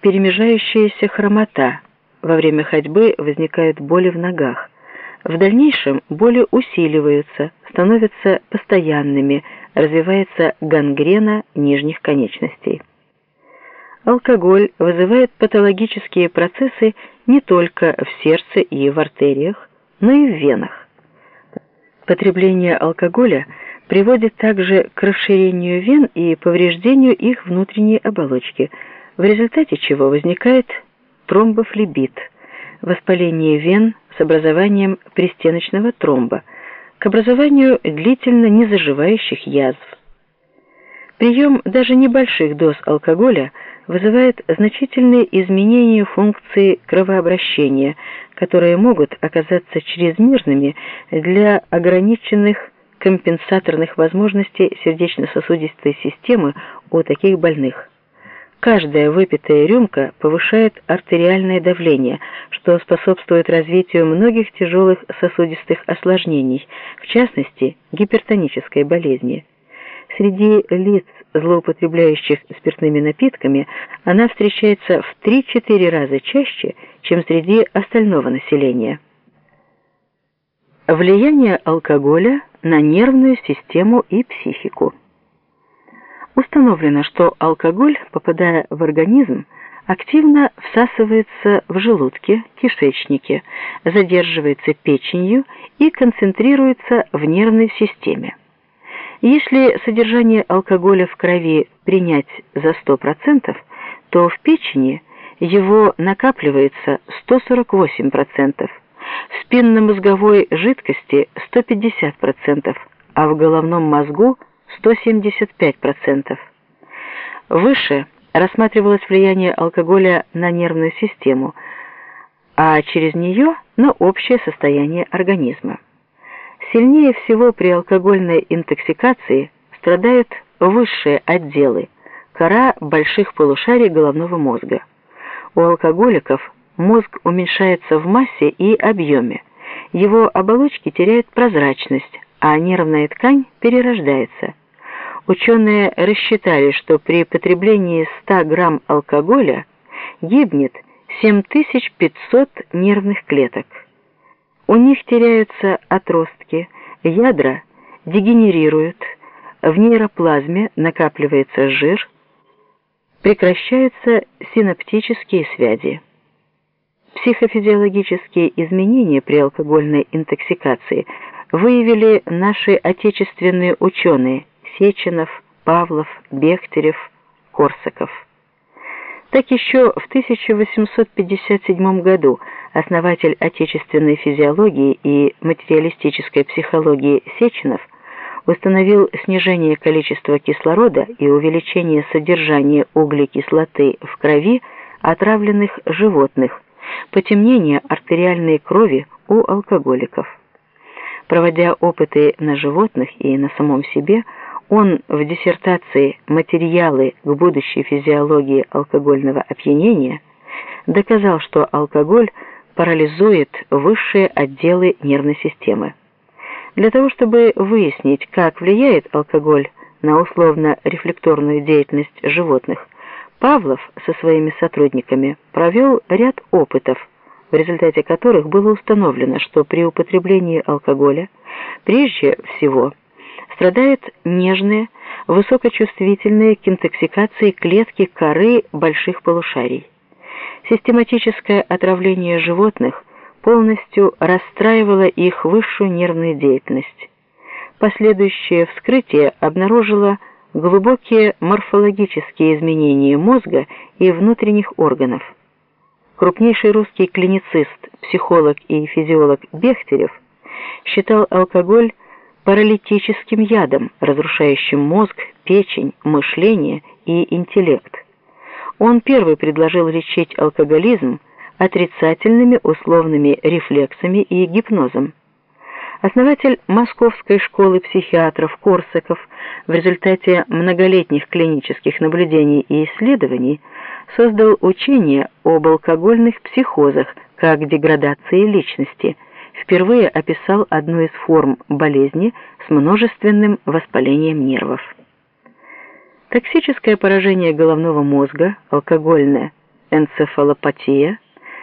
перемежающаяся хромота. Во время ходьбы возникают боли в ногах. В дальнейшем боли усиливаются, становятся постоянными, развивается гангрена нижних конечностей. Алкоголь вызывает патологические процессы не только в сердце и в артериях, но и в венах. Потребление алкоголя приводит также к расширению вен и повреждению их внутренней оболочки, в результате чего возникает тромбофлебит, воспаление вен с образованием пристеночного тромба, к образованию длительно незаживающих язв. Прием даже небольших доз алкоголя вызывает значительные изменения функции кровообращения, которые могут оказаться чрезмерными для ограниченных компенсаторных возможностей сердечно-сосудистой системы у таких больных. Каждая выпитая рюмка повышает артериальное давление, что способствует развитию многих тяжелых сосудистых осложнений, в частности, гипертонической болезни. Среди лиц, злоупотребляющих спиртными напитками, она встречается в 3-4 раза чаще, чем среди остального населения. Влияние алкоголя на нервную систему и психику. Установлено, что алкоголь, попадая в организм, активно всасывается в желудке, кишечнике, задерживается печенью и концентрируется в нервной системе. Если содержание алкоголя в крови принять за 100%, то в печени его накапливается 148%, в спинномозговой жидкости 150%, а в головном мозгу 175%. Выше рассматривалось влияние алкоголя на нервную систему, а через нее на общее состояние организма. Сильнее всего при алкогольной интоксикации страдают высшие отделы, кора больших полушарий головного мозга. У алкоголиков мозг уменьшается в массе и объеме, его оболочки теряют прозрачность, а нервная ткань перерождается. Ученые рассчитали, что при потреблении 100 грамм алкоголя гибнет 7500 нервных клеток. У них теряются отростки, ядра дегенерируют, в нейроплазме накапливается жир, прекращаются синаптические связи. Психофизиологические изменения при алкогольной интоксикации выявили наши отечественные ученые Сеченов, Павлов, Бехтерев, Корсаков. Так еще в 1857 году основатель отечественной физиологии и материалистической психологии Сеченов установил снижение количества кислорода и увеличение содержания углекислоты в крови отравленных животных, потемнение артериальной крови у алкоголиков. Проводя опыты на животных и на самом себе, он в диссертации «Материалы к будущей физиологии алкогольного опьянения» доказал, что алкоголь парализует высшие отделы нервной системы. Для того, чтобы выяснить, как влияет алкоголь на условно-рефлекторную деятельность животных, Павлов со своими сотрудниками провел ряд опытов, в результате которых было установлено, что при употреблении алкоголя прежде всего – страдают нежные, высокочувствительные к интоксикации клетки коры больших полушарий. Систематическое отравление животных полностью расстраивало их высшую нервную деятельность. Последующее вскрытие обнаружило глубокие морфологические изменения мозга и внутренних органов. Крупнейший русский клиницист, психолог и физиолог Бехтерев считал алкоголь паралитическим ядом, разрушающим мозг, печень, мышление и интеллект. Он первый предложил лечить алкоголизм отрицательными условными рефлексами и гипнозом. Основатель Московской школы психиатров Корсаков в результате многолетних клинических наблюдений и исследований создал учение об алкогольных психозах как деградации личности – впервые описал одну из форм болезни с множественным воспалением нервов. Токсическое поражение головного мозга, алкогольное, энцефалопатия